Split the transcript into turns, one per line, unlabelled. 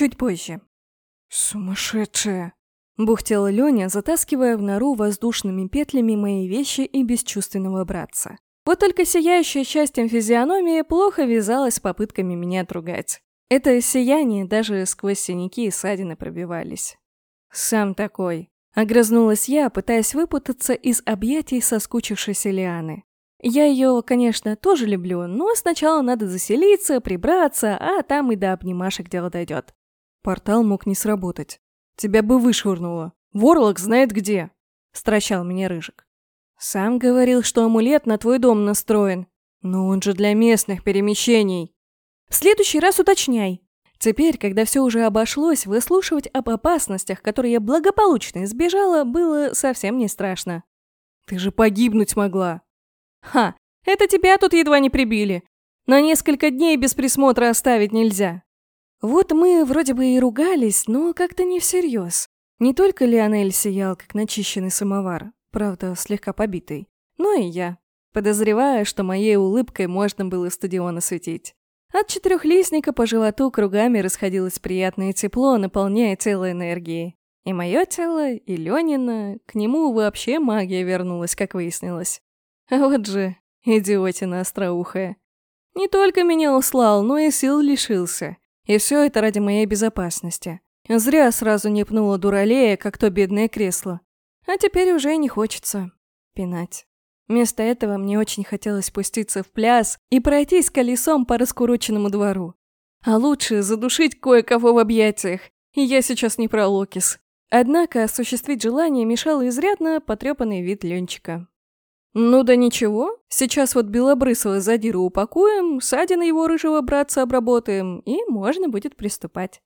чуть позже.
Сумасшедшая.
Бухтела Леня, затаскивая в нору воздушными петлями мои вещи и бесчувственного братца. Вот только сияющая счастьем физиономия плохо вязалась с попытками меня отругать. Это сияние даже сквозь синяки и ссадины пробивались. «Сам такой», — огрызнулась я, пытаясь выпутаться из объятий соскучившейся Лианы. Я ее, конечно, тоже люблю, но сначала надо заселиться, прибраться, а там и до обнимашек дело дойдет.
Портал мог не сработать. Тебя бы вышвырнуло. Ворлок знает где. Стращал меня Рыжик.
Сам говорил, что амулет на твой дом настроен.
Но он же для местных перемещений.
В следующий раз уточняй. Теперь, когда все уже обошлось, выслушивать об опасностях, которые я благополучно избежала, было совсем не страшно.
Ты же погибнуть могла.
Ха, это тебя тут едва не прибили. На несколько дней без присмотра оставить нельзя. Вот мы вроде бы и ругались, но как-то не всерьез. Не только Лионель сиял, как начищенный самовар, правда, слегка побитый, но и я, подозревая, что моей улыбкой можно было стадион осветить. От четырехлистника по животу кругами расходилось приятное тепло, наполняя тело энергией. И мое тело, и Ленина, к нему вообще магия вернулась, как выяснилось. А вот же, идиотина остроухая. Не только меня услал, но и сил лишился. И все это ради моей безопасности. Зря сразу не пнула дуралея, как то бедное кресло. А теперь уже не хочется пинать. Вместо этого мне очень хотелось спуститься в пляс и пройтись колесом по раскуроченному двору. А лучше задушить кое-кого в объятиях. И я сейчас не про Локис. Однако осуществить желание мешал изрядно потрепанный вид Ленчика. Ну да ничего, сейчас вот белобрысого задиру упакуем, Садина его рыжего братца обработаем, и можно будет приступать.